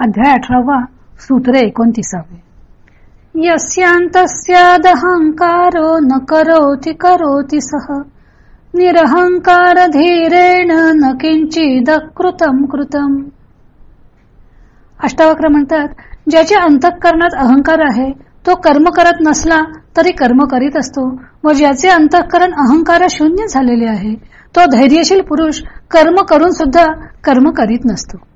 अध्याय अठरावा सूत्र एकोणतीसावे. यस्यांतस्यादहंकारो न करोति करोति सह निरहंकार धीरेण न किंचिदकृतम कृतम। अष्टावक्र म्हणतात ज्याच्या अंतःकरणात अहंकार आहे तो कर्म करत नसला तरी कर्म करीत असतो. व ज्याचे अंतःकरण अहंकार शून्य झालेले आहे तो धैर्यशील पुरुष कर्म करून सुद्धा कर्म करीत नसतो.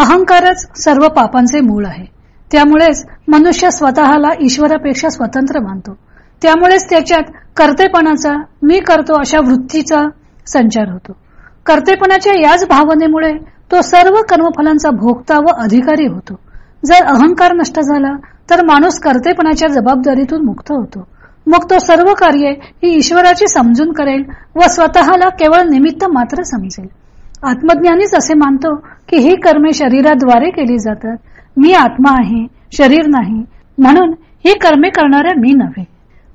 अहंकारच सर्व पापांचे मूळ आहे. त्यामुळेच मनुष्य स्वतःला ईश्वरापेक्षा स्वतंत्र मानतो. त्यामुळेच त्याच्यात कर्तेपणाचा मी करतो अशा वृत्तीचा संचार होतो. कर्तेपणाच्या याच भावनेमुळे तो सर्व कर्मफलांचा भोगता व अधिकारी होतो. जर अहंकार नष्ट झाला तर माणूस कर्तेपणाच्या जबाबदारीतून मुक्त होतो. मग तो सर्व कार्ये ही ईश्वराची समजून करेल व स्वतःला केवळ निमित्त मात्र समजेल. आत्मज्ञानीच असे मानतो की ही कर्मे शरीराद्वारे केली जातात. मी आत्मा आहे शरीर नाही. म्हणून ही कर्मे करणाऱ्या मी नव्हे.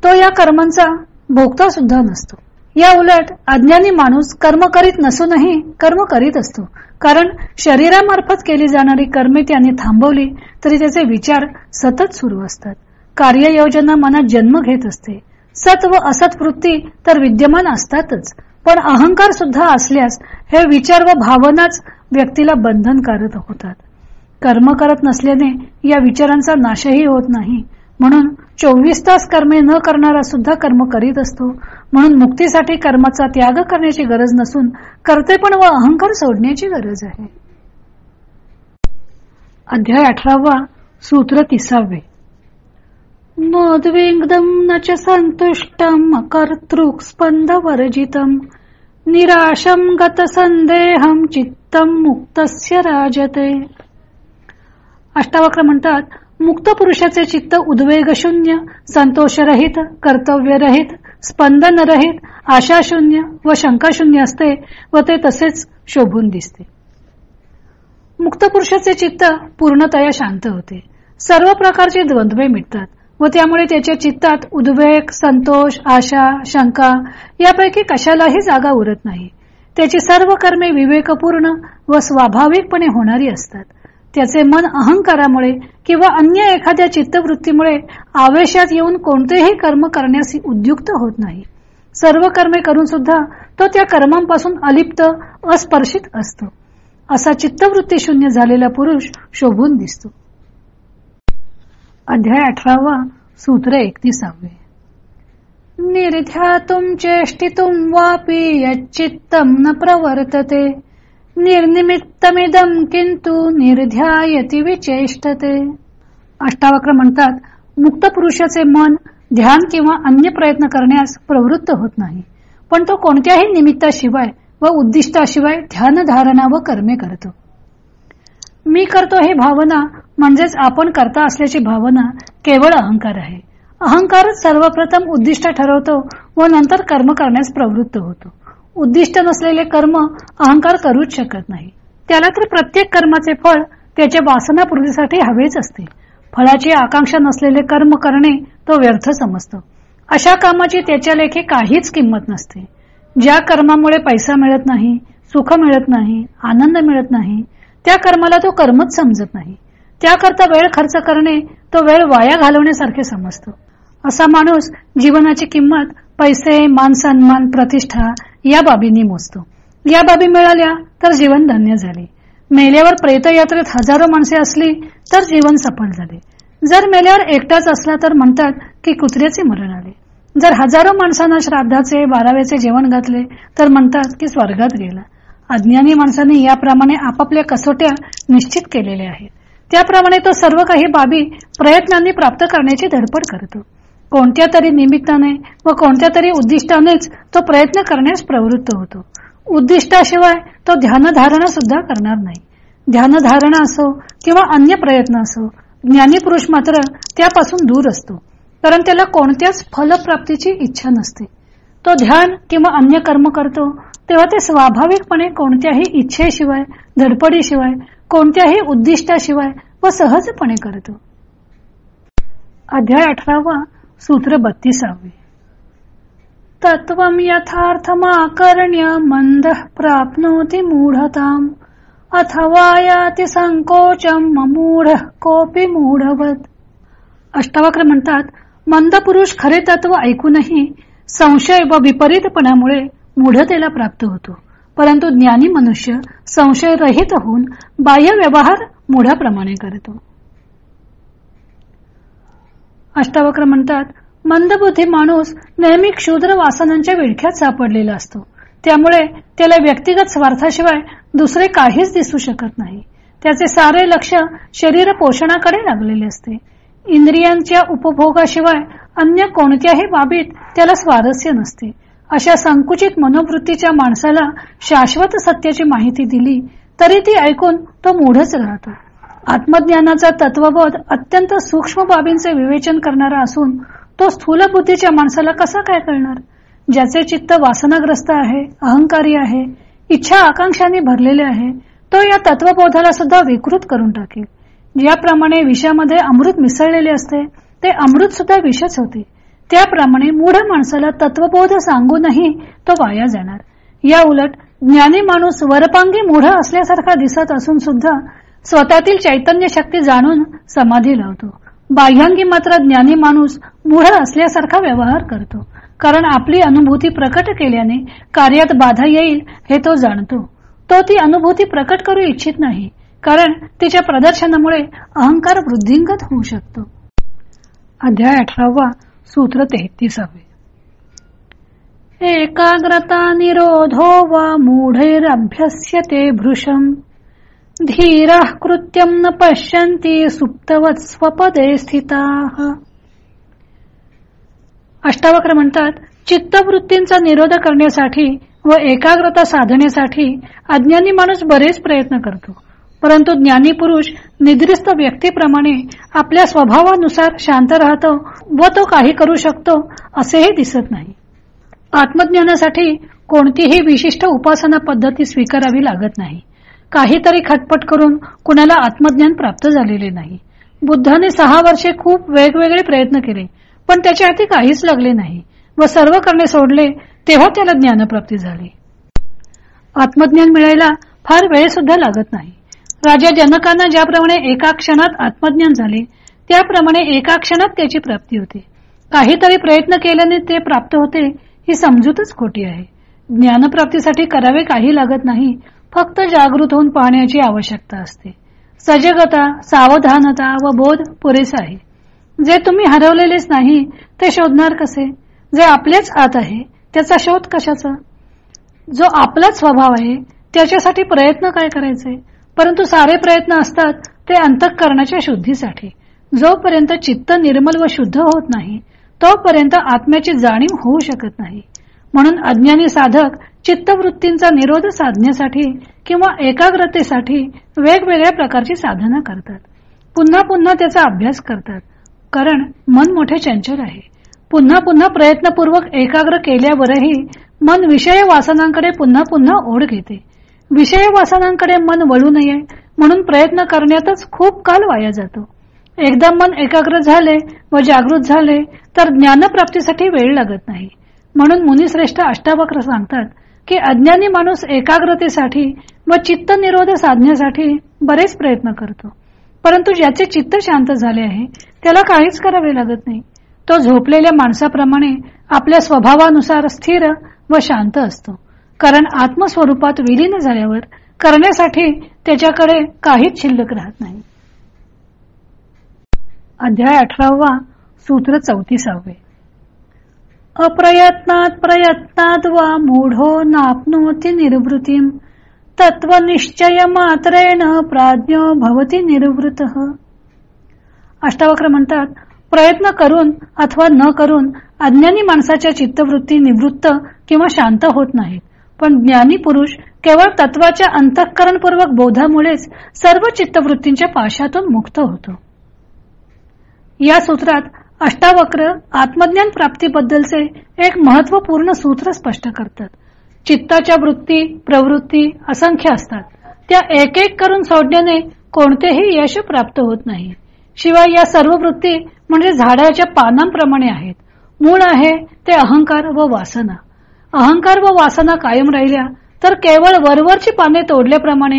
तो या कर्मांचा भोगता सुद्धा नसतो. या उलट अज्ञानी माणूस कर्म करीत नसूनही कर्म करीत असतो. कारण शरीरामार्फत केली जाणारी कर्मे त्याने थांबवली तरी त्याचे विचार सतत सुरू असतात. कार्ययोजना मनात जन्म घेत असते. सत व असत वृत्ती तर विद्यमान असतातच. पण अहंकार सुद्धा असल्यास हे विचार व भावनाच व्यक्तीला बंधनकारक होतात. कर्म करत नसल्याने या विचारांचा नाशही होत नाही. म्हणून चोवीस तास कर्मे न करणारा सुद्धा कर्म करीत असतो. म्हणून मुक्तीसाठी कर्माचा त्याग करण्याची गरज नसून कर्तेपण व अहंकार सोडण्याची गरज आहे. अध्याय अठरावा सूत्र तिसावे. नोद्विग्धम न च संतुष्टम कर्तृक स्पंद वर्जितम निराशम गत संदेहम चित्तम मुक्तस्य राजते। अष्टावक्र म्हणतात मुक्त पुरुषाचे चित्त उद्वेगशून्य संतोषरहित कर्तव्यरहित स्पंदनरहित आशाशून्य व शंकाशून्य असते व ते तसेच शोभून दिसते. मुक्त पुरुषाचे चित्त पूर्णतया शांत होते. सर्व प्रकारचे द्वंद्वे मिटतात. व त्यामुळे त्याच्या चित्तात उद्वेग संतोष आशा शंका यापैकी कशालाही जागा उरत नाही. त्याची सर्व कर्मे विवेकपूर्ण व स्वाभाविकपणे होणारी असतात. त्याचे मन अहंकारामुळे किंवा अन्य एखाद्या चित्तवृत्तीमुळे आवेशात येऊन कोणतेही कर्म करण्यास उद्युक्त होत नाही. सर्व कर्मे करून सुद्धा तो त्या कर्मांपासून अलिप्त अस्पर्शित असतो. असा चित्तवृत्ती शून्य झालेला पुरुष शोभून दिसतो. अध्याय अठरावा सूत्र एकतीसावे. निर्ध्यातुम चेष्टितुम वापी यच्चित्तम न प्रवर्तते। निर्निमित्तमिदम किंतु निर्ध्यायती विचेष्टते। अष्टावक्र म्हणतात मुक्त पुरुषाचे मन ध्यान किंवा अन्य प्रयत्न करण्यास प्रवृत्त होत नाही. पण तो कोणत्याही निमित्ताशिवाय व उद्दिष्टाशिवाय ध्यान धारणा व कर्मे करतो. मी करतो हे भावना म्हणजेच आपण करता असल्याची भावना केवळ अहंकार आहे. अहंकार सर्वप्रथम उद्दिष्ट ठरवतो व नंतर कर्म करण्यास प्रवृत्त होतो. उद्दिष्ट नसलेले कर्म अहंकार करूच शकत नाही. त्याला तर प्रत्येक कर्माचे फळ त्याच्या वासनापूर्तीसाठी हवेच असते. फळाची आकांक्षा नसलेले कर्म करणे तो व्यर्थ समजतो. अशा कामाची त्याच्या लेखी काहीच किंमत नसते. ज्या कर्मामुळे पैसा मिळत नाही सुख मिळत नाही आनंद मिळत नाही त्या कर्माला तो कर्मच समजत नाही. त्याकरता वेळ खर्च करणे तो वेळ वाया घालवण्यासारखे समजतो. असा माणूस जीवनाची किंमत पैसे मान सन्मान प्रतिष्ठा या बाबींनी मोजतो. या बाबी मिळाल्या तर जीवन धन्य झाले. मेल्यावर प्रेतयात्रेत हजारो माणसे असली तर जीवन सफल झाले. जर मेल्यावर एकटाच असला तर म्हणतात की कुत्र्याचे मरण आले. जर हजारो माणसांना श्राद्धाचे बाराव्याचे जेवण घातले तर म्हणतात की स्वर्गात गेला. अज्ञानी माणसाने याप्रमाणे आपापल्या कसोट्या निश्चित केलेल्या आहेत. त्याप्रमाणे तो सर्व काही बाबी प्रयत्नांनी प्राप्त करण्याची धडपड करतो. कोणत्या तरी निमित्ताने व कोणत्या तरी उद्दिष्टानेच तो प्रयत्न करण्यास प्रवृत्त होतो. उद्दिष्टाशिवाय तो ध्यानधारणा सुद्धा करणार नाही. ध्यानधारणा असो किंवा अन्य प्रयत्न असो ज्ञानी पुरुष मात्र त्यापासून दूर असतो कारण त्याला कोणत्याच फलप्राप्तीची इच्छा नसते. तो ध्यान किंवा अन्य कर्म करतो तेव्हा ते स्वाभाविकपणे कोणत्याही इच्छेशिवाय धडपडीशिवाय कोणत्याही उद्दिष्टाशिवाय व सहजपणे करतो. अध्याय अठरावा सूत्र बत्तीसावे. तत्व यथार्थमाकर्ण्य मंद प्राप्नोती मूढताम। अथवा याति संकोचम मूढ कोपी मूढवत। अष्टावक्र म्हणतात मंद पुरुष खरे तत्व ऐकूनही संशय व विपरीतपणामुळे मूढतेला प्राप्त होतो. परंतु ज्ञानी मनुष्य संशयरहित होऊन बाह्य व्यवहार मूढाप्रमाणे करतो. अष्टावक्र म्हणतात मंदबुद्धी माणूस नेहमी क्षुद्र वासनांच्या विळख्यात सापडलेला असतो. त्यामुळे त्याला व्यक्तिगत स्वार्थाशिवाय दुसरे काहीच दिसू शकत नाही. त्याचे सारे लक्ष शरीर पोषणाकडे लागलेले असते. इंद्रियांच्या उपभोगाशिवाय अन्य कोणत्याही बाबीत त्याला स्वारस्य नसते. अशा संकुचित मनोवृत्तीच्या माणसाला शाश्वत सत्याची माहिती दिली तरी ती ऐकून तो मूढच राहतो. आत्मज्ञानाचा तत्वबोध अत्यंत सूक्ष्म बाबींचे विवेचन करणारा असून तो स्थूल बुद्धीच्या माणसाला कसा काय कळणार? ज्याचे चित्त वासनाग्रस्त आहे अहंकारी आहे इच्छा आकांक्षाने भरलेले आहे तो या तत्वबोधाला सुद्धा विकृत करून टाकेल. ज्याप्रमाणे विषामध्ये अमृत मिसळलेले असते ते अमृत सुद्धा विषच होते. त्याप्रमाणे मूढ माणसाला तत्वबोध सांगूनही तो वाया जाणार. या उलट ज्ञानी माणूस वरपांगी मूढ असल्यासारखा दिसत असून सुद्धा स्वतःतील चैतन्य शक्ती जाणून समाधी लावतो. बाह्यांगी मात्र ज्ञानी माणूस मूढ असल्यासारखा व्यवहार करतो. कारण आपली अनुभूती प्रकट केल्याने कार्यात बाधा येईल हे तो जाणतो. तो ती अनुभूती प्रकट करू इच्छित नाही कारण तिच्या प्रदर्शनामुळे अहंकार वृद्धिंगत होऊ शकतो. अध्याय अठरावा सूत्र तेहतीसावे. एकाग्रता निरोधो वा मूढैरभ्यस्यते भृशम। धीरा कृत्यम न पश्यन्ति सुप्तवत स्वपदे स्थिता। अष्टावक्र म्हणतात चित्तवृत्तींचा निरोध करण्यासाठी व एकाग्रता साधण्यासाठी अज्ञानी माणूस बरेच प्रयत्न करतो. परंतु ज्ञानी पुरुष निद्रिस्त व्यक्तीप्रमाणे आपल्या स्वभावानुसार शांत राहतो व तो काही करू शकतो असेही दिसत नाही. आत्मज्ञानासाठी कोणतीही विशिष्ट उपासना पद्धती स्वीकारावी लागत नाही. काहीतरी खटपट करून कुणाला आत्मज्ञान प्राप्त झालेले नाही. बुद्धाने सहा वर्षे खूप वेगवेगळे प्रयत्न केले पण त्याच्या हाती काहीच लागले नाही व सर्व करणे सोडले तेव्हा त्याला ज्ञानप्राप्ती झाली. आत्मज्ञान मिळायला फार वेळ सुद्धा लागत नाही. राजा जनकांना ज्याप्रमाणे एका क्षणात आत्मज्ञान झाले त्याप्रमाणे एका क्षणात त्याची प्राप्ती होते. काहीतरी प्रयत्न केल्याने ते प्राप्त होते ही समजूतच खोटी आहे. ज्ञानप्राप्तीसाठी करावे काही लागत नाही फक्त जागृत होऊन पाहण्याची आवश्यकता असते. सजगता सावधानता व बोध पुरेसा आहे. जे तुम्ही हरवलेलेच नाही ते शोधणार कसे? जे आपलेच आत आहे त्याचा शोध कशाचा? जो आपलाच स्वभाव आहे त्याच्यासाठी प्रयत्न काय करायचे? परंतु सारे प्रयत्न असतात ते अंतःकरणाच्या शुद्धीसाठी. जोपर्यंत चित्त निर्मल व शुद्ध होत नाही तोपर्यंत आत्म्याची जाणीव होऊ शकत नाही. म्हणून अज्ञानी साधक चित्तवृत्तींचा निरोध साधण्यासाठी किंवा एकाग्रतेसाठी वेगवेगळ्या प्रकारची साधना करतात. पुन्हा पुन्हा त्याचा अभ्यास करतात. कारण मन मोठे चंचल आहे. पुन्हा पुन्हा प्रयत्नपूर्वक एकाग्र केल्यावरही मन विषय वासनांकडे पुन्हा पुन्हा ओढ घेते. विषय वासनांकडे मन वळू नये म्हणून प्रयत्न करण्यातच खूप काल वाया जातो. एकदा मन एकाग्र झाले व जागृत झाले तर ज्ञानप्राप्तीसाठी वेळ लागत नाही. म्हणून मुनिश्रेष्ठ अष्टावक्र सांगतात की अज्ञानी माणूस एकाग्रतेसाठी व चित्त निरोध साधण्यासाठी बरेच प्रयत्न करतो. परंतु ज्याचे चित्त शांत झाले आहे त्याला काहीच करावे लागत नाही. तो झोपलेल्या माणसाप्रमाणे आपल्या स्वभावानुसार स्थिर व शांत असतो. कारण आत्मस्वरूपात विलीन झाल्यावर करण्यासाठी त्याच्याकडे काहीच शिल्लक राहत नाही. अध्याय अठरावा सूत्र चौतीसावे. अप्रयत्नात प्रयत्नात वा मूढो नापनोती निर्वृतीम। तत्वनिश्चय मात्रेण प्राज्ञ भवती निर्वृत। अष्टावक्र म्हणतात प्रयत्न करून अथवा न करून अज्ञानी माणसाच्या चित्तवृत्ती निवृत्त किंवा शांत होत नाहीत. पण ज्ञानी पुरुष केवळ तत्वाच्या अंतःकरणपूर्वक बोधामुळेच सर्व चित्तवृत्तींच्या पाशातून मुक्त होतो. या सूत्रात अष्टावक्र आत्मज्ञान प्राप्तीबद्दलचे एक महत्त्वपूर्ण सूत्र स्पष्ट करतात. चित्ताच्या वृत्ती प्रवृत्ती असंख्य असतात. त्या एक एक करून सोडण्याने कोणतेही यश प्राप्त होत नाही. शिवाय या सर्व वृत्ती म्हणजे झाडाच्या पानांप्रमाणे आहेत. मूळ आहे ते अहंकार व वासना. अहंकार व वासना कायम राहिल्या तर केवळ वरवरची पाने तोडल्याप्रमाणे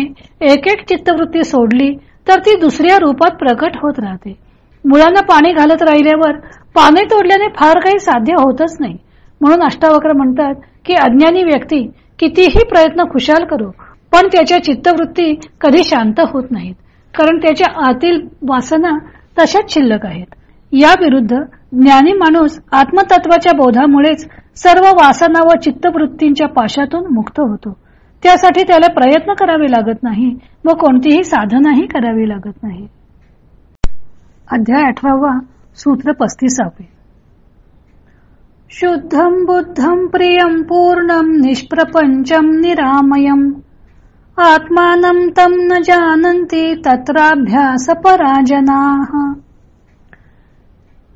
एक एक चित्तवृत्ती सोडली तर ती दुसऱ्या रूपात प्रकट होत राहते. मुलांना पाणी घालत राहिल्यावर पाने तोडल्याने फार काही साध्य होतच नाही. म्हणून अष्टावक्र म्हणतात की अज्ञानी व्यक्ती कितीही प्रयत्न खुशाल करू पण त्याच्या चित्तवृत्ती कधी शांत होत नाहीत कारण त्याच्या आतील वासना तशाच शिल्लक आहेत. या विरुद्ध ज्ञानी माणूस आत्मतत्वाच्या बोधामुळेच सर्व वासना व चित्तवृत्तींच्या पाशातून मुक्त होतो. त्यासाठी त्याला प्रयत्न करावे लागत नाही व कोणतीही साधनाही करावी लागत नाही. अध्याय अठरावा सूत्र पस्तीसावे. शुद्धम बुद्धम प्रियम पूर्णम निष्प्रपंचम निरामयम आत्मानं तम न जानन्ति तत्राभ्यास पराजना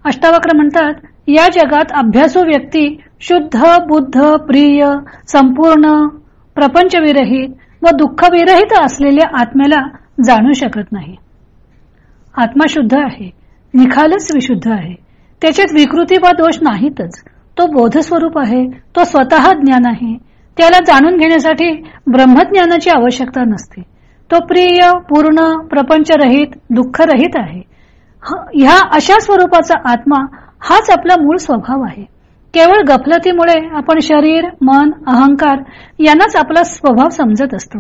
अष्टावक्र म्हणतात या जगात अभ्यासू व्यक्ती शुद्ध बुद्ध प्रिय संपूर्ण प्रपंचविरहित व दुःखविरहित असलेल्या आत्म्याला जाणू शकत नाही. आत्मा शुद्ध आहे निखालच विशुद्ध आहे. त्याच्यात विकृती वा दोष नाहीतच. तो बोधस्वरूप आहे तो स्वतः ज्ञान आहे. त्याला जाणून घेण्यासाठी ब्रह्मज्ञानाची आवश्यकता नसते. तो प्रिय पूर्ण प्रपंचरहित दुःखरहित आहे. ह्या अशा स्वरूपाचा आत्मा हाच आपला मूळ स्वभाव आहे. केवळ गफलतीमुळे आपण शरीर मन अहंकार यांनाच आपला स्वभाव समजत असतो.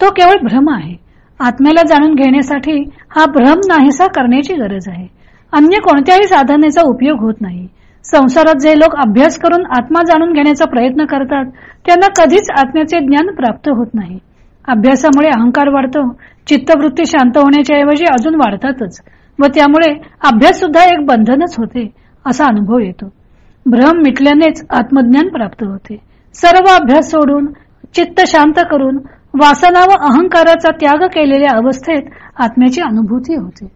तो केवळ भ्रम आहे. आत्म्याला जाणून घेण्यासाठी हा भ्रम नाहीसा करण्याची गरज आहे. अन्य कोणत्याही साधनेचा उपयोग होत नाही. संसारात जे लोक अभ्यास करून आत्मा जाणून घेण्याचा प्रयत्न करतात त्यांना कधीच आत्म्याचे ज्ञान प्राप्त होत नाही. अभ्यासामुळे अहंकार वाढतो चित्तवृत्ती शांत होण्याच्या ऐवजी अजून वाढतातच व त्यामुळे अभ्यास सुद्धा एक बंधनच होते. असा अनुभव येतो. भ्रम मिटल्यानेच आत्मज्ञान प्राप्त होते. सर्व अभ्यास सोडून चित्त शांत करून वासना व अहंकाराचा त्याग केलेल्या अवस्थेत आत्म्याची अनुभूती होते.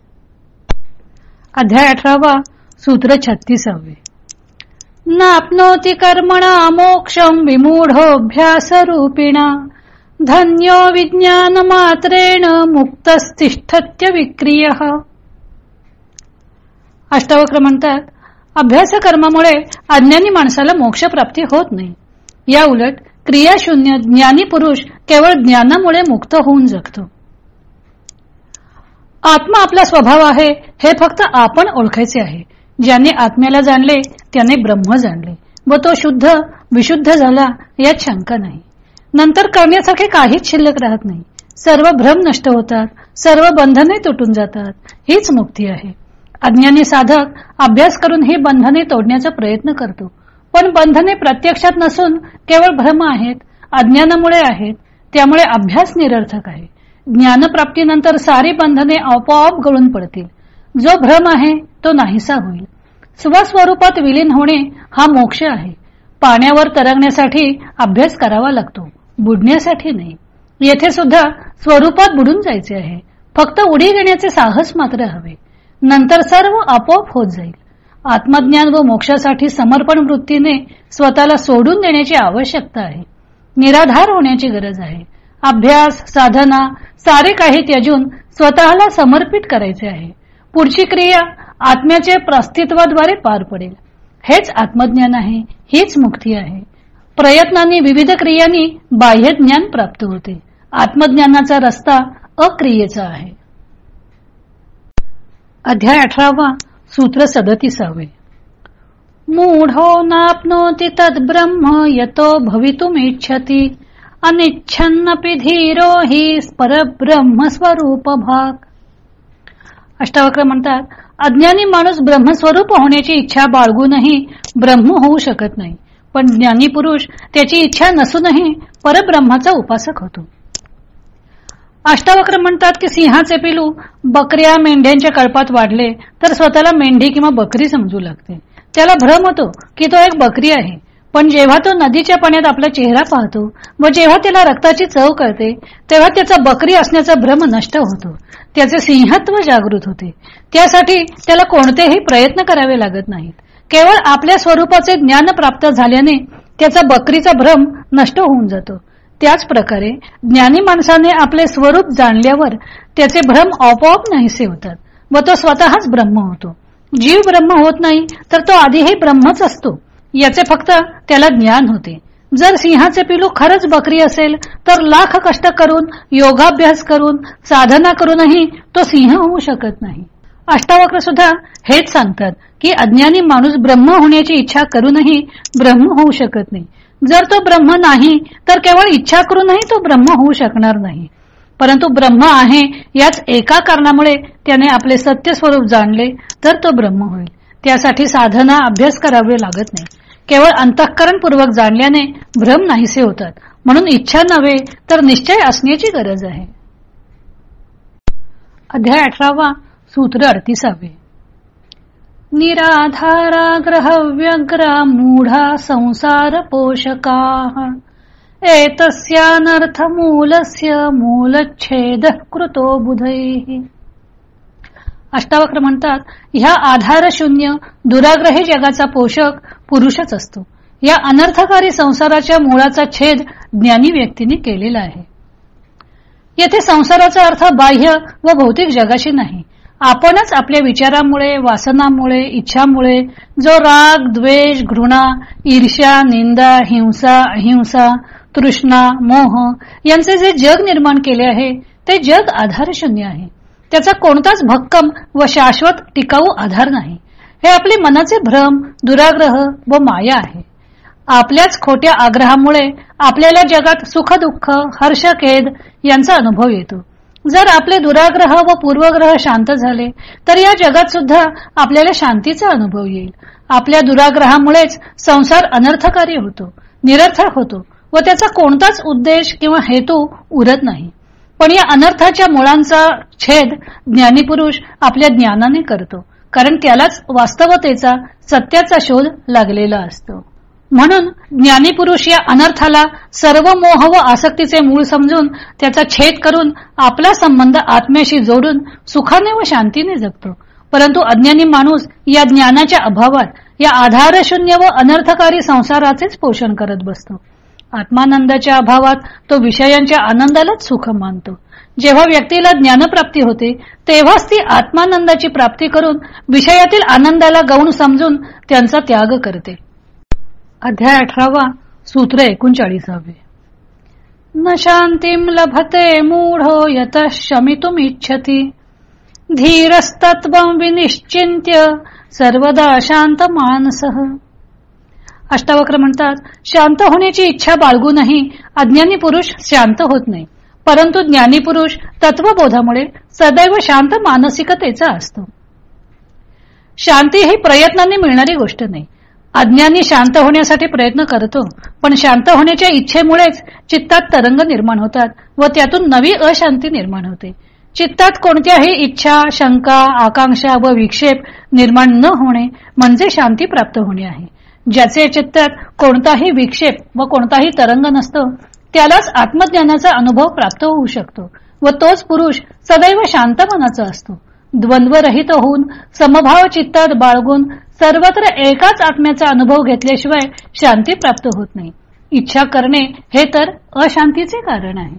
अध्याय अठरावा सूत्र छत्तीसावे. नाप्नोति कर्मणा मोक्षम विमूढोभ्यास रूपिणा धन्यो विज्ञान मात्रेण मुक्तस्तिष्ठत्य विक्रिय अष्टावक्र म्हणतात अभ्यास कर्मामुळे अज्ञानी माणसाला मोक्षप्राप्ती होत नाही. या उलट क्रियाशून्य ज्ञानी पुरुष केवळ ज्ञानामुळे मुक्त होऊन जगतो. आत्मा आपला स्वभाव आहे हे फक्त आपण ओळखायचे आहे. ज्याने आत्म्याला जाणले त्याने ब्रह्म जाणले. व तो शुद्ध विशुद्ध झाला यात शंका नाही. नंतर करण्यासारखे काहीच शिल्लक राहत नाही. सर्व भ्रम नष्ट होतात सर्व बंधने तुटून जातात हीच मुक्ती आहे. अज्ञानी साधक अभ्यास करून ही बंधने तोडण्याचा प्रयत्न करतो. पण बंधने प्रत्यक्षात नसून केवळ भ्रम आहेत अज्ञानामुळे आहेत त्यामुळे अभ्यास निरर्थक आहे. ज्ञानप्राप्तीनंतर सारी बंधने आपोआप गळून पडतील. जो भ्रम आहे तो नाहीसा होईल. स्वस्वरूपात विलीन होणे हा मोक्ष आहे. पाण्यावर तरंगण्यासाठी अभ्यास करावा लागतो बुडण्यासाठी नाही. येथे सुद्धा स्वरूपात बुडून जायचे आहे. फक्त उडी घेण्याचे साहस मात्र हवे. नंतर सर्व आपोआप होत जाईल. आत्मज्ञान व मोक्षासाठी समर्पण वृत्तीने स्वतःला सोडून देण्याची आवश्यकता आहे. निराधार होण्याची गरज आहे. अभ्यास साधना सारे काही त्याजून स्वतःला समर्पित करायचे आहे. पुढची क्रिया आत्म्याचे प्रस्तित्वाद्वारे पार पडेल. हेच आत्मज्ञान आहे हीच मुक्ती आहे. प्रयत्नांनी विविध क्रियांनी बाह्य ज्ञान प्राप्त होते. आत्मज्ञानाचा रस्ता अक्रियेचा आहे. अध्याय अठरावा सूत्र सदतीसावे. मूढो नाप्नोति तद्ब्रह्म यतो भवितुमिच्छति। अनिच्छन्नपि धीरो हि परब्रह्म स्वरूप भाग अष्टावक्र म्हणतात अज्ञानी माणूस ब्रह्मस्वरूप होण्याची इच्छा बाळगूनही ब्रह्म होऊ शकत नाही. पण ज्ञानी पुरुष त्याची इच्छा नसूनही परब्रह्माचा उपासक होतो. अष्टावक्र म्हणतात की सिंहाचे पिलू बकऱ्या मेंढ्यांच्या कळपात वाढले तर स्वतःला मेंढी किंवा बकरी समजू लागते. त्याला भ्रम होतो की तो एक बकरी आहे. पण जेव्हा तो नदीच्या पाण्यात आपला चेहरा पाहतो व जेव्हा त्याला रक्ताची चव कळते तेव्हा त्याचा बकरी असण्याचा भ्रम नष्ट होतो. त्याचे सिंहत्व जागृत होते. त्यासाठी त्याला कोणतेही प्रयत्न करावे लागत नाहीत. केवळ आपल्या स्वरूपाचे ज्ञान प्राप्त झाल्याने त्याचा बकरीचा भ्रम नष्ट होऊन जातो. त्याच प्रकारे ज्ञानी माणसाने आपले स्वरूप जाणल्यावर त्याचे भ्रम आपोआप नाहीसे होतात व तो स्वतःच ब्रह्म होतो. जीव ब्रह्म होत नाही तर तो आधीही ब्रह्मच असतो. याचे फक्त त्याला ज्ञान होते. जर सिंहाचे पिलू खरंच बकरी असेल तर लाख कष्ट करून योगाभ्यास करून साधना करूनही तो सिंह होऊ शकत नाही. अष्टावक्र सुद्धा हेच सांगतात की अज्ञानी माणूस ब्रह्म होण्याची इच्छा करूनही ब्रह्म होऊ शकत नाही. जर तो ब्रह्म नाही तर केवळ इच्छा करूनही तो ब्रह्म होऊ शकणार नाही. परंतु ब्रह्म आहे याच एका कारणामुळे त्याने आपले सत्य स्वरूप जाणले तर तो ब्रह्म होईल. त्यासाठी साधना अभ्यास करावे लागत नाही. केवळ अंतःकरणपूर्वक जाणल्याने भ्रम नाहीसे होतात. म्हणून इच्छा नव्हे तर निश्चय असण्याची गरज आहे. अध्याय अठरावा सूत्र अडतीसावे. निराधारा ग्रह व्यग्रा मूढा संसार पोषका एतस्यानर्थ मूलस्य मूलच्छेद कृतो बुध। अष्टावक्र म्हणतात ह्या आधार शून्य दुराग्रही जगाचा पोषक पुरुषच असतो. या अनर्थकारी संसाराच्या मुळाचा छेद ज्ञानी व्यक्तीने केलेला आहे. येथे संसाराचा अर्थ बाह्य व भौतिक जगाशी नाही. आपणच आपल्या विचारामुळे वासनामुळे इच्छामुळे जो राग द्वेष घृणा ईर्ष्या निंदा हिंसा अहिंसा तृष्णा मोह यांचे जे जग निर्माण केले आहे ते जग आधारशून्य आहे. त्याचा कोणताच भक्कम व शाश्वत टिकाऊ आधार नाही. हे आपले मनाचे भ्रम दुराग्रह व माया आहे. आपल्याच खोट्या आग्रहामुळे आपल्याला जगात सुख दुःख हर्षखेद यांचा अनुभव येतो. जर आपले दुराग्रह व पूर्वग्रह शांत झाले तर या जगात सुद्धा आपल्याला शांतीचा अनुभव येईल. आपल्या दुराग्रहामुळेच संसार अनर्थकारी होतो निरर्थक होतो व त्याचा कोणताच उद्देश किंवा हेतू उरत नाही. पण या अनर्थाच्या मुळांचा छेद ज्ञानीपुरुष आपल्या ज्ञानाने करतो कारण त्यालाच वास्तवतेचा सत्याचा शोध लागलेला असतो. म्हणून ज्ञानीपुरुष या अनर्थाला सर्व मोह व आसक्तीचे मूळ समजून त्याचा छेद करून आपला संबंध आत्म्याशी जोडून सुखाने व शांतीने जगतो. परंतु अज्ञानी माणूस या ज्ञानाच्या अभावात या आधारशून्य व अनर्थकारी संसाराचेच पोषण करत बसतो. आत्मानंदाच्या अभावात तो विषयांच्या आनंदालाच सुख मानतो. जेव्हा व्यक्तीला ज्ञानप्राप्ती होते तेव्हाच ती आत्मानंदाची प्राप्ती करून विषयातील आनंदाला गौण समजून त्यांचा त्याग करते. अध्याय अठरावा सूत्र एकोणचाळीसावे. न शांतीम लभते मूढो यत शमितुम इच्छती। धीरस्तत्व विनिश्चिंत्य सर्वदा शांत मानस अष्टावक्र म्हणतात शांत होण्याची इच्छा बाळगूनही अज्ञानी पुरुष शांत होत नाही. परंतु ज्ञानी पुरुष तत्वबोधामुळे सदैव शांत मानसिकतेचा असतो. शांती ही प्रयत्नाने मिळणारी गोष्ट नाही अज्ञानी शांत होण्यासाठी प्रयत्न करतो पण शांत होण्याच्या इच्छेमुळेच चित्तात तरंग निर्माण होतात व त्यातून नवी अशांती निर्माण होते. चित्तात कोणत्याही इच्छा शंका आकांक्षा व विक्षेप निर्माण न होणे म्हणजे शांती प्राप्त होणे आहे. ज्याचे चित्तात कोणताही विक्षेप व कोणताही तरंग नसतो त्यालाच आत्मज्ञानाचा अनुभव प्राप्त होऊ शकतो व तोच पुरुष सदैव शांत मनाचा असतो. द्वंद्वरहित होऊन समभाव चित्तात बाळगून सर्वत्र एकाच आत्म्याचा अनुभव घेतल्याशिवाय शांती प्राप्त होत नाही. इच्छा करणे हे तर अशांतीचे कारण आहे.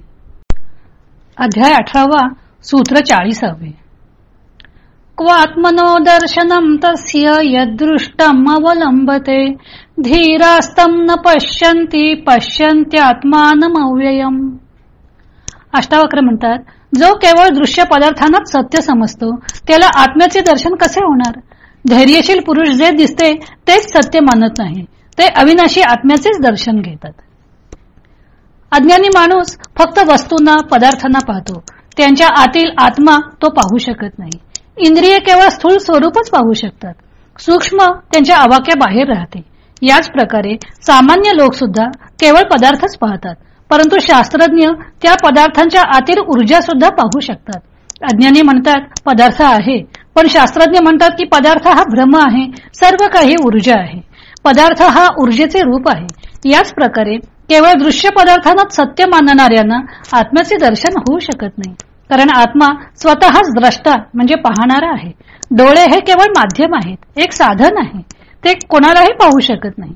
अध्याय अठरावा सूत्र चाळीसावे. क्वात्मनो दर्शनम तस्य यदृष्टम अवलंबते धीरास्तम न पश्यंती पश्यंत्यात्मानमव्ययम अष्टावक्र म्हणतात जो केवळ दृश्य पदार्थांनाच सत्य समजतो त्याला आत्म्याचे दर्शन कसे होणार? धैर्यशील पुरुष जे दिसते तेच सत्य मानत नाही. ते अविनाशी आत्म्याचेच दर्शन घेतात. अज्ञानी माणूस फक्त वस्तूंना पदार्थांना पाहतो. त्यांच्या आतील आत्मा तो पाहू शकत नाही. इंद्रिय केवळ स्थूल स्वरूपच पाहू शकतात. सूक्ष्म त्यांच्या आवाक्या बाहेर राहते. याच प्रकारे सामान्य लोक सुद्धा केवळ पदार्थच पाहतात. परंतु शास्त्रज्ञ त्या पदार्थांच्या आतील ऊर्जा सुद्धा पाहू शकतात. अज्ञानी म्हणतात पदार्थ आहे. पण शास्त्रज्ञ म्हणतात की पदार्थ हा भ्रम आहे सर्व काही ऊर्जा आहे. पदार्थ हा ऊर्जेचे रूप आहे. याच प्रकारे केवळ दृश्य पदार्थांनाच सत्य मानणाऱ्यांना आत्म्याचे दर्शन होऊ शकत नाही. कारण आत्मा स्वतःच द्रष्टा म्हणजे पाहणारा आहे. डोळे हे केवळ माध्यम आहेत एक साधन आहे. ते कोणालाही पाहू शकत नाही.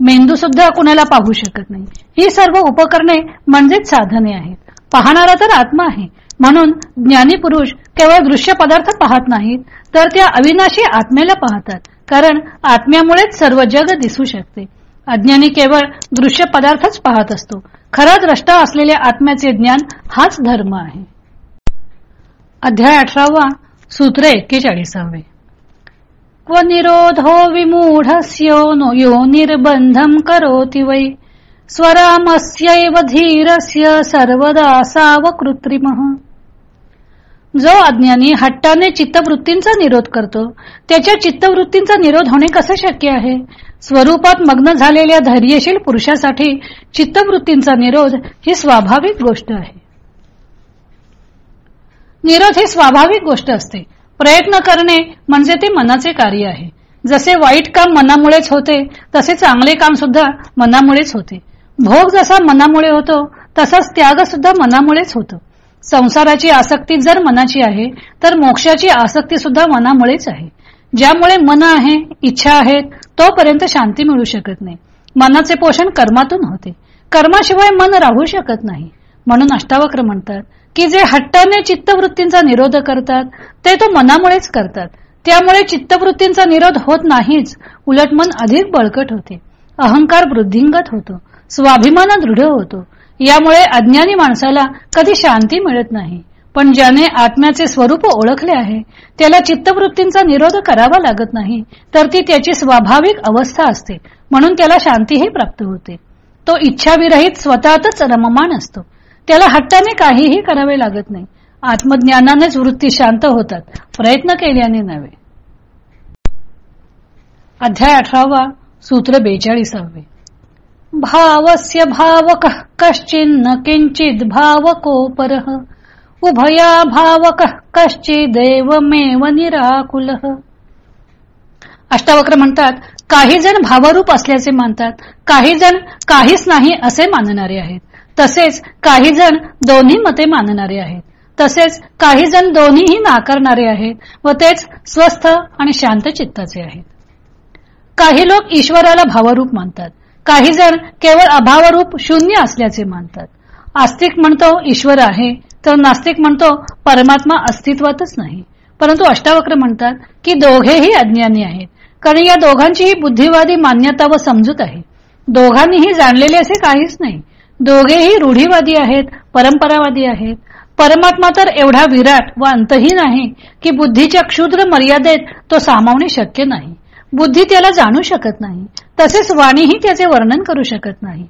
मेंदू सुद्धा कुणाला पाहू शकत नाही. ही सर्व उपकरणे म्हणजेच साधने आहेत. पाहणारा तर आत्मा आहे. म्हणून ज्ञानी पुरुष केवळ दृश्य पदार्थ पाहत नाहीत तर त्या अविनाशी आत्म्याला पाहतात. कारण आत्म्यामुळेच सर्व जग दिसू शकते. अज्ञानी केवळ दृश्य पदार्थच पाहत असतो. खरा द्रष्टा असलेल्या आत्म्याचे ज्ञान हाच धर्म आहे. अध्याय अठरावा सूत्र एक्केचाळीसावे. क्व निरोधो विमूढस्यो नो यो निर्बंधम करोति वै। स्वरामस्यैव धीरस्य सर्वदा साव कृत्रिमः जो अज्ञानी हट्टाने चित्तवृत्तींचा निरोध करतो त्याच्या चित्तवृत्तींचा निरोध होणे कसे शक्य आहे? स्वरूपात मग्न झालेल्या धैर्यशील पुरुषासाठी चित्तवृत्तींचा निरोध ही स्वाभाविक गोष्ट आहे. निरोध ही स्वाभाविक गोष्ट असते. प्रयत्न करणे म्हणजे ते मनाचे कार्य आहे. जसे वाईट काम मनामुळेच होते तसे चांगले काम सुद्धा मनामुळेच होते. भोग जसा मनामुळे होतो तसाच त्याग सुद्धा मनामुळेच होतो. संसाराची आसक्ती जर मनाची आहे तर मोक्षाची आसक्ती सुद्धा मनामुळेच आहे. ज्यामुळे मन आहे इच्छा आहेत तोपर्यंत शांती मिळू शकत नाही. मनाचे पोषण कर्मातून होते. कर्माशिवाय मन राहू शकत नाही. म्हणून अष्टावक्र म्हणतात की जे हट्टाने चित्तवृत्तींचा निरोध करतात ते तो मनामुळेच करतात. त्यामुळे चित्तवृत्तींचा निरोध होत नाहीच. उलट मन अधिक बळकट होते. अहंकार वृद्धिंगत होतो. स्वाभिमान दृढ होतो. यामुळे अज्ञानी माणसाला कधी शांती मिळत नाही. पण ज्याने आत्म्याचे स्वरूप ओळखले आहे त्याला चित्तवृत्तींचा निरोध करावा लागत नाही तर ती त्याची स्वाभाविक अवस्था असते. म्हणून त्याला शांतीही प्राप्त होते. तो इच्छाविरहित स्वतःच रममान असतो. त्याला हट्टाने काहीही करावे लागत नाही. आत्मज्ञानानेच वृत्ती शांत होतात. प्रयत्न केल्याने नव्हे. अध्याय अठरावा सूत्र बेचाळीसावे. भावस्य भावक कश्चिन्न किंचित भावको परः उभया भावक कश्चिदेवमेव निराकुल। अष्टावक्र म्हणतात काही जण भावरूप असल्याचे मानतात काही जण काहीच नाही असे मानणारे आहेत. तसेच काही जण दोन्ही मते मानणारे आहेत. तसेच काही जण दोन्हीही नाकारणारे आहेत व तेच स्वस्थ आणि शांत चित्ताचे आहेत. काही लोक ईश्वराला भावरूप मानतात. काही जण केवळ अभावरूप शून्य असल्याचे मानतात. आस्तिक म्हणतो ईश्वर आहे तर नास्तिक म्हणतो परमात्मा अस्तित्वातच नाही. परंतु अष्टावक्र म्हणतात की दोघेही अज्ञानी आहेत कारण या दोघांचीही बुद्धिवादी मान्यता व समजूत आहे. दोघांनीही जाणलेले असे काहीच नाही दोघेही रूढीवादी आहेत परंपरावादी आहेत. परमात्मा तर एवढा विराट व अंतहीन आहे की बुद्धीच्या क्षुद्र मर्यादेत तो सामावणे शक्य नाही. बुद्धी त्याला जाणू शकत नाही. तसेच वाणीही त्याचे वर्णन करू शकत नाही.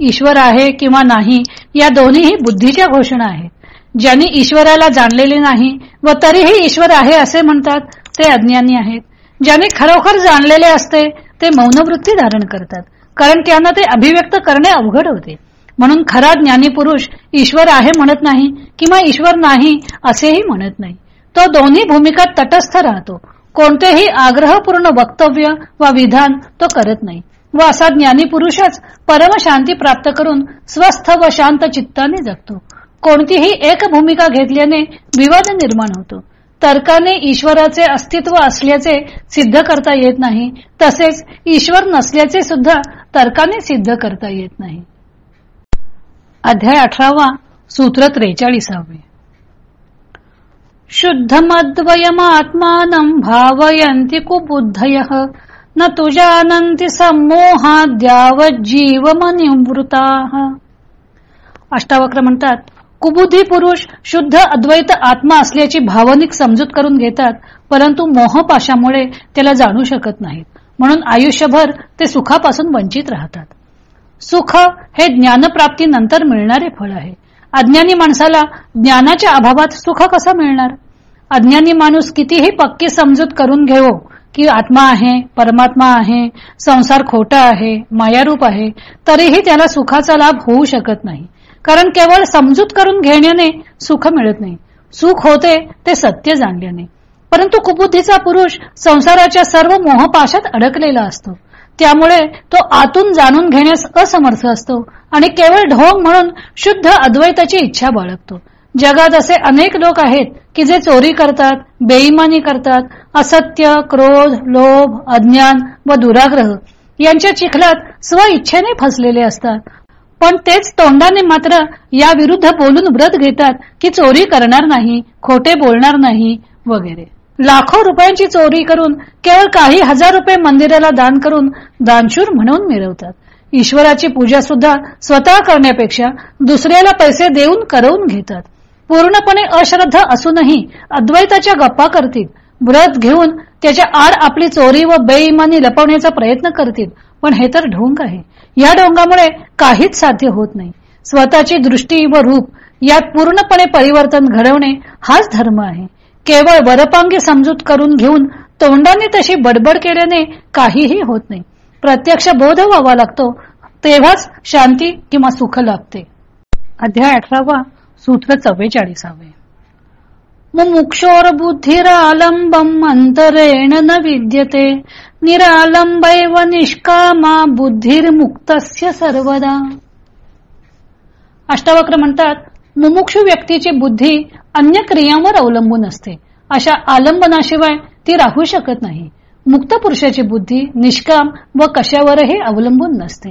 ईश्वर आहे किंवा नाही या दोन्हीही बुद्धीच्या घोषणा आहेत. ज्यांनी ईश्वराला जाणलेले नाही व तरीही ईश्वर आहे असे म्हणतात ते अज्ञानी आहेत. ज्यांनी खरोखर जाणलेले असते ते मौनवृत्ती धारण करतात. कारण त्यांना ते अभिव्यक्त करणे अवघड होते. म्हणून खरा ज्ञानी पुरुष ईश्वर आहे म्हणत नाही किंवा ईश्वर नाही असेही म्हणत नाही. तो दोन्ही भूमिकात तटस्थ राहतो. कोणतेही आग्रहपूर्ण वक्तव्य वा विधान तो करत नाही. व असा ज्ञानी पुरुषच परमशांती प्राप्त करून स्वस्थ व शांत चित्ताने जगतो. कोणतीही एक भूमिका घेतल्याने विवाद निर्माण होतो. तर्काने ईश्वराचे अस्तित्व असल्याचे सिद्ध करता येत नाही. तसेच ईश्वर नसल्याचे सुद्धा तर्काने सिद्ध करता येत नाही. अध्याय अठरावा सूत्र त्रेचाळीसावे. शुद्धमद्वयमात्मानं भावयंती कुबुद्धय न तुजानन्ति संमोहाद्यावज्जीवमनिवृता अष्टावक्र म्हणतात कुबुद्धी पुरुष शुद्ध अद्वैत आत्मा असल्याची भावनिक समजूत करून घेतात परंतु मोहपाशामुळे त्याला जाणू शकत नाहीत. म्हणून आयुष्यभर ते सुखापासून वंचित राहतात. सुख हे ज्ञानप्राप्तीनंतर मिळणारे फळ आहे. अज्ञानी माणसाला ज्ञानाच्या अभावात सुख कसं मिळणार? अज्ञानी माणूस कितीही पक्की समजूत करून घेवो की आत्मा आहे परमात्मा आहे संसार खोटा आहे मायारूप आहे तरीही त्याला सुखाचा लाभ होऊ शकत नाही. कारण केवळ समजूत करून घेण्याने सुख मिळत नाही. सुख होते ते सत्य जाणल्याने. परंतु कुबुद्धीचा पुरुष संसाराच्या सर्व मोहपाशात अडकलेला असतो. त्यामुळे तो आतून जाणून घेण्यास असमर्थ असतो आणि केवळ ढोंग म्हणून शुद्ध अद्वैताची इच्छा बाळगतो. जगात असे अनेक लोक आहेत की जे चोरी करतात बेईमानी करतात असत्य क्रोध लोभ अज्ञान व दुराग्रह यांच्या चिखलात स्व इच्छेने फसलेले असतात. पण तेच तोंडाने मात्र या विरुद्ध बोलून व्रत घेतात की चोरी करणार नाही खोटे बोलणार नाही वगैरे. लाखो रुपयांची चोरी करून केवळ काही हजार रुपये मंदिराला दान करून दानशूर म्हणून मिळवतात ईश्वराची पूजा सुद्धा स्वतः करण्यापेक्षा दुसऱ्याला पैसे देऊन करवून घेतात. पूर्णपणे अश्रद्धा असूनही अद्वैताच्या गप्पा करतील व्रत घेऊन त्याच्या आड आपली चोरी व बेईमानी लपवण्याचा प्रयत्न करतील पण हे तर ढोंग आहे. या ढोंगामुळे काहीच साध्य होत नाही. स्वतःची दृष्टी व रूप यात पूर्णपणे परिवर्तन घडवणे हाच धर्म आहे. केवळ वरपांगी समजूत करून घेऊन तोंडाने तशी बडबड केल्याने काहीही होत नाही. प्रत्यक्ष बोध व्हावा लागतो. तेव्हाच शांती किंवा सुख लागते अध्याय अठरावा सूत्र चव्वेचाळीसावे. मुमुक्षोर बुद्धिरालंबम अंतरेण न विद्यते. निरालंबैव निष्कामा बुद्धिर्मुक्तस्य सर्वदा. अष्टावक्र म्हणतात मुमुक्षु व्यक्तीची बुद्धी अन्य क्रियांवर अवलंबून असते. अशा आलंबनाशिवाय ती राहू शकत नाही. मुक्त पुरुषाची बुद्धी निष्काम व कशावरही अवलंबून नसते.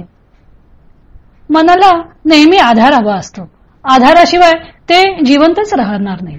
मनाला नेहमी आधार हवा असतो. आधाराशिवाय ते जिवंतच राहणार नाही.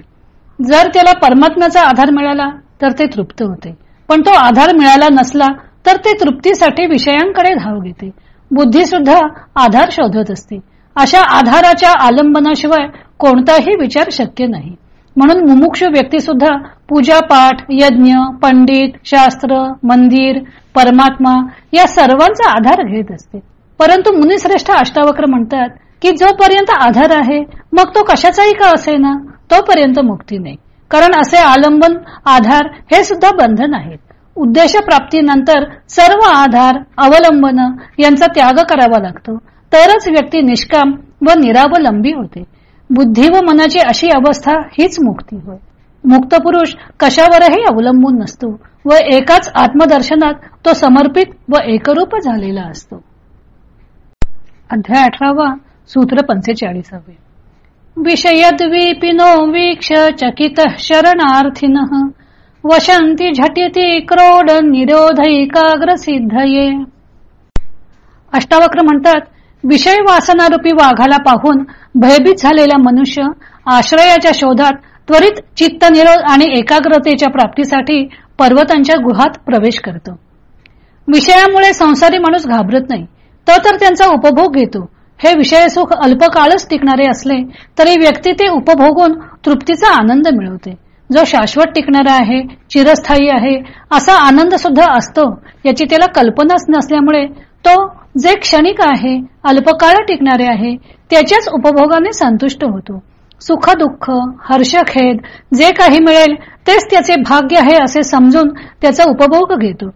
जर त्याला परमात्म्याचा आधार मिळाला तर ते तृप्त होते. पण तो आधार मिळाला नसला तर ते तृप्तीसाठी विषयांकडे धाव घेते. बुद्धी सुद्धा आधार शोधत असते. अशा आधाराच्या आलंबनाशिवाय कोणताही विचार शक्य नाही. म्हणून मुमुक्ष व्यक्ती सुद्धा पूजा पाठ यज्ञ पंडित शास्त्र मंदिर परमात्मा या सर्वांचा आधार घेत असते. परंतु मुनिश्रेष्ठ अष्टावक्र म्हणतात की जोपर्यंत आधार आहे मग तो कशाचाही का असे ना तोपर्यंत मुक्ती नाही. कारण असे आलंबन आधार हे सुद्धा बंधन आहेत. उद्देश प्राप्तीनंतर सर्व आधार अवलंबन यांचा त्याग करावा लागतो. तरच व्यक्ती निष्काम व निरावलंबी होते. बुद्धी व मनाची अशी अवस्था हीच मुक्ती होय. मुक्त पुरुष कशावरही अवलंबून नसतो व एकाच आत्मदर्शनात तो समर्पित व एकरूप झालेला असतो. अध्याय अठरावा सूत्र पंचेचाळीसावे. विषयद्वीपिनो वीक्ष चकित शरणार्थिन वशंती झटिती क्रोड निरोध एकाग्र सिद्धये. अष्टावक्र म्हणतात विषय वासनारूपी वाघाला पाहून भयभीत झालेला मनुष्य आश्रयाच्या शोधात त्वरित चित्त निरोध आणि एकाग्रतेच्या प्राप्तीसाठी पर्वतांच्या गुहात प्रवेश करतो. विषयामुळे संसारी माणूस घाबरत नाही. तो तर त्यांचा उपभोग घेतो. हे विषय सुख अल्पकाळच टिकणारे असले तरी व्यक्ती ते उपभोगून तृप्तीचा आनंद मिळवते. जो शाश्वत टिकणारा आहे चिरस्थायी आहे असा आनंद सुद्धा असतो याची त्याला कल्पनाच नसल्यामुळे तो जे क्षणिक आहे अल्पकाळ टिकणारे आहे त्याच्याच उपभोगाने संतुष्ट होतो. सुख दुःख हर्षखेद जे काही मिळेल तेच त्याचे भाग्य आहे असे समजून त्याचा उपभोग घेतो.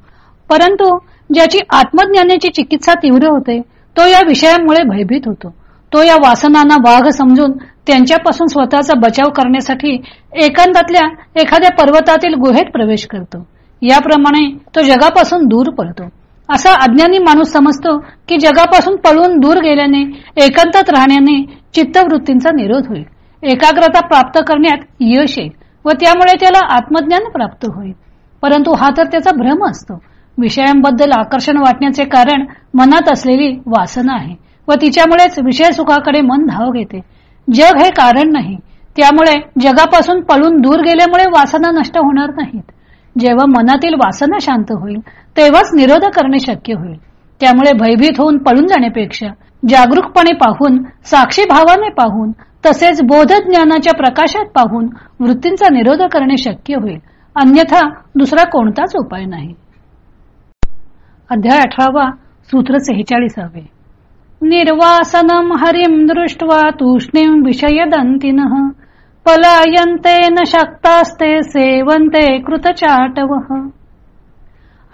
परंतु ज्याची आत्मज्ञानाची चिकित्सा तीव्र होते तो या विषयांमुळे भयभीत होतो. तो या वासनांना वाघ समजून त्यांच्यापासून स्वतःचा बचाव करण्यासाठी एकांतातल्या एखाद्या पर्वतातील गुहेत प्रवेश करतो. याप्रमाणे तो जगापासून दूर पडतो. असा अज्ञानी माणूस समजतो की जगापासून पळून दूर गेल्याने एकांतात राहण्याने चित्तवृत्तींचा निरोध होईल. एकाग्रता प्राप्त करण्यात यश येईल व त्यामुळे त्याला आत्मज्ञान प्राप्त होईल. परंतु हा तर त्याचा भ्रम असतो. विषयांबद्दल आकर्षण वाटण्याचे कारण मनात असलेली वासना आहे व तिच्यामुळेच विषय सुखाकडे मन धाव घेते. जग हे कारण नाही. त्यामुळे जगापासून पळून दूर गेल्यामुळे वासना नष्ट होणार नाहीत. जेव्हा मनातील वासना शांत होईल तेव्हाच निरोध करणे शक्य होईल. त्यामुळे भयभीत होऊन पळून जाण्यापेक्षा जागरूकपणे पाहून साक्षी भावाने पाहून तसेच बोध ज्ञानाच्या प्रकाशात पाहून वृत्तींचा निरोध करणे शक्य होईल. अन्यथा दुसरा कोणताच उपाय नाही. अध्याय अठरावा सूत्र सेहेचाळीसावे. निर्वासनम हरिम दृष्ट्वा तूष्णीम विषयदंतिन पलायंते न शक्तास्ते सेवन्ते कृतचाटव.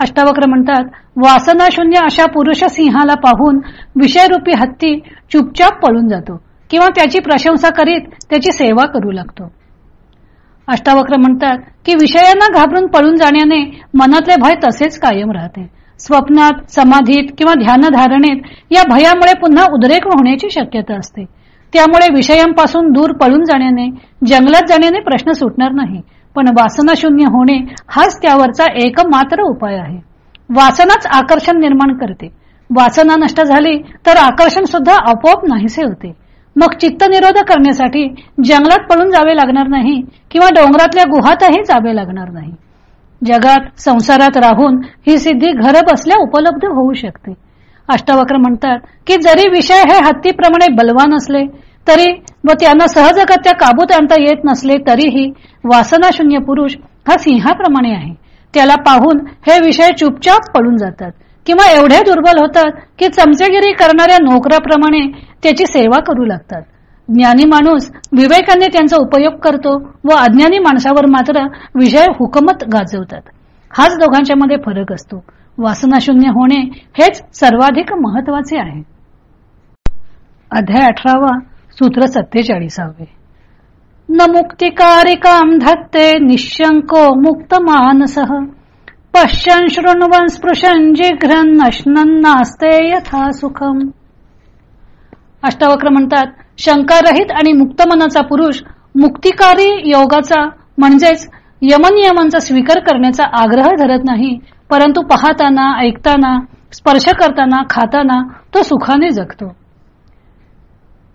अष्टावक्र म्हणतात वासनाशून्य अशा पुरुष सिंहाला पाहून विषयरूपी हत्ती चुपचाप पळून जातो किंवा त्याची प्रशंसा करीत त्याची सेवा करू लागतो. अष्टावक्र म्हणतात की विषयांना घाबरून पळून जाण्याने मनातले भय तसेच कायम राहते. स्वप्नात समाधीत किंवा ध्यानधारणेत या भयामुळे पुन्हा उद्रेक होण्याची शक्यता असते. त्यामुळे विषयांपासून दूर पळून जाण्याने जंगलात जाण्याने प्रश्न सुटणार नाही. पण वासनाशून्य होणे हाच त्यावरचा एकमात्र उपाय आहे. वासनाच आकर्षण निर्माण करते. वासना नष्ट झाली तर आकर्षण सुद्धा आपोआप नाहीसे होते. मग चित्त निरोध करण्यासाठी जंगलात पळून जावे लागणार नाही किंवा डोंगरातल्या गुहातही जावे लागणार नाही. जगात संसारात राहून ही सिद्धी घर बसल्या उपलब्ध होऊ शकते. अष्टावक्र म्हणतात की जरी विषय हे हत्तीप्रमाणे बलवान असले तरी व त्यांना सहजगत्या काबूत आणता येत नसले तरीही वासनाशून्य पुरुष हा सिंहाप्रमाणे आहे. त्याला पाहून हे विषय चुपचाप पडून जातात किंवा एवढे दुर्बल होतात की चमचेगिरी करणाऱ्या नोकराप्रमाणे त्याची सेवा करू लागतात. ज्ञानी माणूस विवेकाने त्यांचा उपयोग करतो व अज्ञानी माणसावर मात्र विषय हुकमत गाजवतात. हाच दोघांच्या मध्ये फरक असतो. वासनाशून्य होणे हेच सर्वाधिक महत्त्वाचे आहे. अध्याय अठरावा सूत्र सत्तेचाळीसावे. न मुक्तिकारिकाम धत्ते निशंको मुक्त मानस पश्यन शृण्वन स्पृशन जिघ्रन नश्नन्नास्ते यथा सुखम। अष्टावक्र म्हणतात शंकारहित आणि मुक्त मनाचा पुरुष मुक्तिकारी योगाचा म्हणजेच यमनियमांचा स्वीकार करण्याचा आग्रह धरत नाही परंतु पाहताना ऐकताना स्पर्श करताना खाताना तो सुखाने जगतो.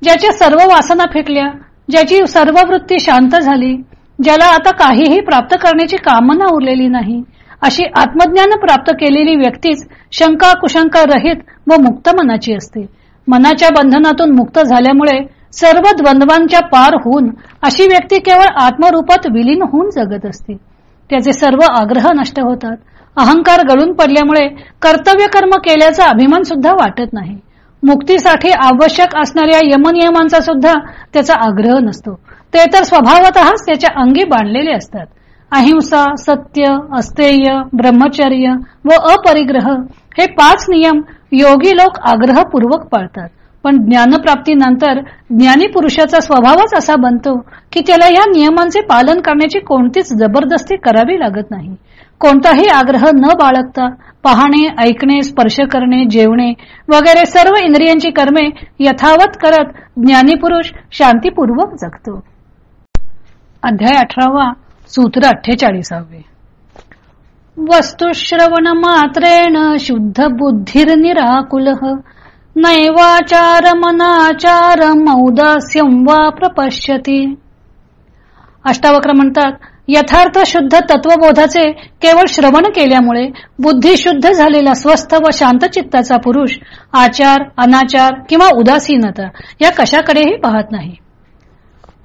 ज्याच्या सर्व वासना फेकल्या ज्याची सर्व वृत्ती शांत झाली ज्याला आता काहीही प्राप्त करण्याची कामना उरलेली नाही अशी आत्मज्ञान प्राप्त केलेली व्यक्तीच शंका कुशंका रहित व मुक्त मनाची असते. मनाच्या बंधनातून मुक्त झाल्यामुळे सर्व द्वंद्वांच्या पार होऊन अशी व्यक्ती केवळ आत्मरूपात विलीन होऊन जगत असते. त्याचे सर्व आग्रह नष्ट होतात. अहंकार गळून पडल्यामुळे कर्तव्य कर्म केल्याचा अभिमान सुद्धा वाटत नाही. मुक्तीसाठी आवश्यक असणाऱ्या यमनियमांचा सुद्धा त्याचा आग्रह नसतो. ते तर स्वभावतःच त्याच्या अंगी बांधलेले असतात. अहिंसा सत्य अस्तेय ब्रह्मचर्य व अपरिग्रह हे पाच नियम योगी लोक आग्रहपूर्वक पाळतात. पण ज्ञानप्राप्तीनंतर ज्ञानी पुरुषाचा स्वभावच असा बनतो की त्याला या नियमांचे पालन करण्याची कोणतीच जबरदस्ती करावी लागत नाही. कोणताही आग्रह न बाळगता पाहणे ऐकणे स्पर्श करणे जेवणे वगैरे सर्व इंद्रियांची कर्मे यथावत करत ज्ञानीपुरुष शांतीपूर्वक जगतो. अध्याय अठरावा सूत्र अठ्ठेचाळीसावे. वस्तुश्रवण मात्रेण शुद्ध बुद्धिर्निराकुल नैवाचार मनाचार मौदास्यम वा प्रपश्यती. अष्टावक्र म्हणतात यथार्थ शुद्ध तत्वबोधाचे केवळ श्रवण केल्यामुळे बुद्धी शुद्ध झालेला स्वस्थ व शांत चित्ताचा पुरुष आचार अनाचार किंवा उदासीनता या कशाकडेही पाहत नाही.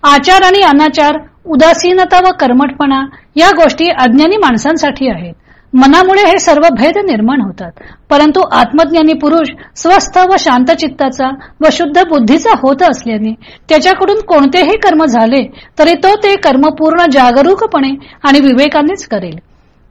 आचार आणि अनाचार उदासीनता व कर्मटपणा या गोष्टी अज्ञानी माणसांसाठी आहेत. मनामुळे हे सर्व भेद निर्माण होतात. परंतु आत्मज्ञानी पुरुष स्वस्थ व शांत चित्ताचा व शुद्ध बुद्धीचा होत असल्याने त्याच्याकडून कोणतेही कर्म झाले तरी तो ते कर्म पूर्ण जागरूकपणे आणि विवेकानेच करेल.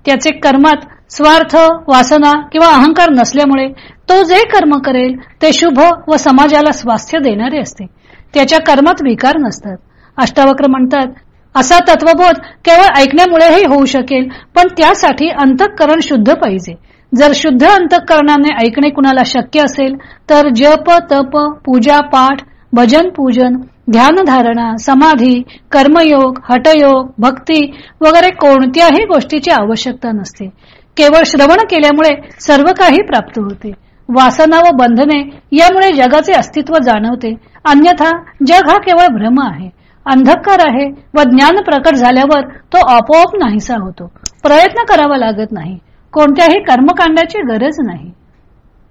त्याचे कर्मात स्वार्थ वासना किंवा अहंकार नसल्यामुळे तो जे कर्म करेल ते शुभ व समाजाला स्वास्थ्य देणारे असते. त्याच्या कर्मात विकार नसतात. अष्टावक्र म्हणतात असा तत्वबोध केवळ ऐकण्यामुळेही होऊ शकेल पण त्यासाठी अंतःकरण शुद्ध पाहिजे. जर शुद्ध अंतःकरणाने ऐकणे कुणाला शक्य असेल तर जप तप पूजा पाठ भजन पूजन ध्यानधारणा समाधी कर्मयोग हटयोग भक्ती वगैरे कोणत्याही गोष्टीची आवश्यकता नसते. केवळ श्रवण केल्यामुळे सर्व काही प्राप्त होते. वासना व बंधने यामुळे जगाचे अस्तित्व जाणवते. अन्यथा जग हा केवळ भ्रम आहे. अंधकार आहे व ज्ञान प्रकट झाल्यावर तो आपोआप नाहीसा होतो. प्रयत्न करावा लागत नाही. कोणत्याही कर्मकांडाची गरज नाही.